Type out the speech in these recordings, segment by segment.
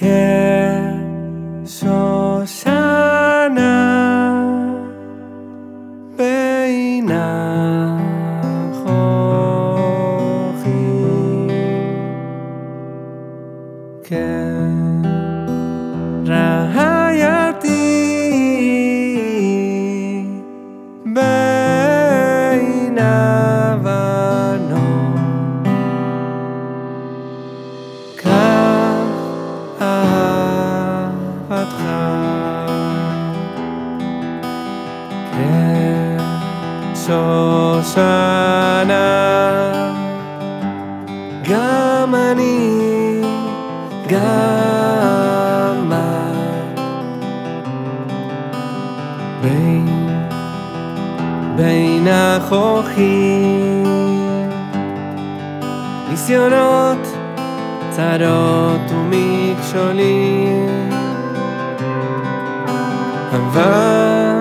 again. שושנה גם אני, גם את בין, בין החוכים ניסיונות, צרות ומכשולים אבל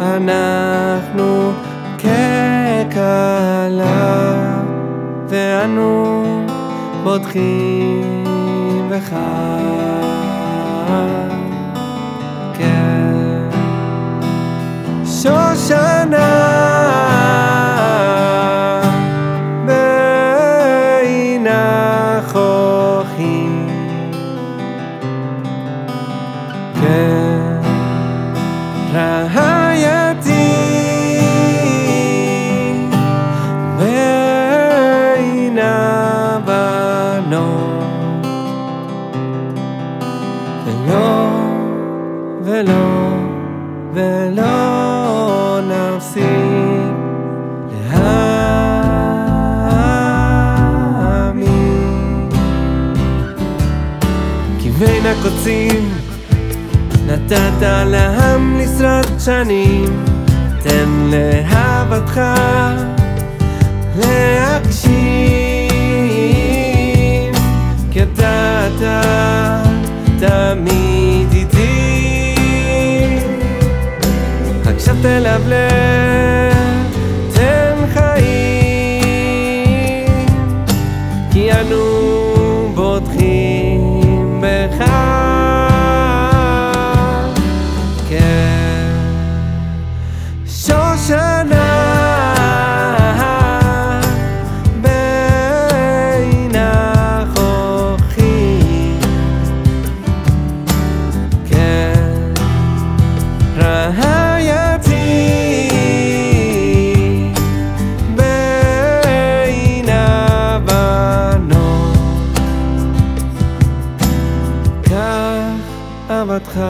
אנחנו ככלה ואנו בוטחים בך. כן. שושנה ולא, ולא נפסיק להאמין. כי בין הקוצים נתת לעם לשרוד שנים. תן לאהבתך להגשים. כי אתה הקשבת אליו לב תן חיים כי אנו בוטחים אהבתך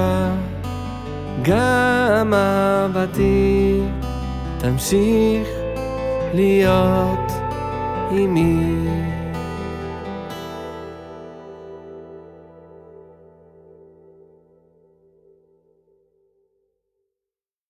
גם אהבתי תמשיך להיות עימי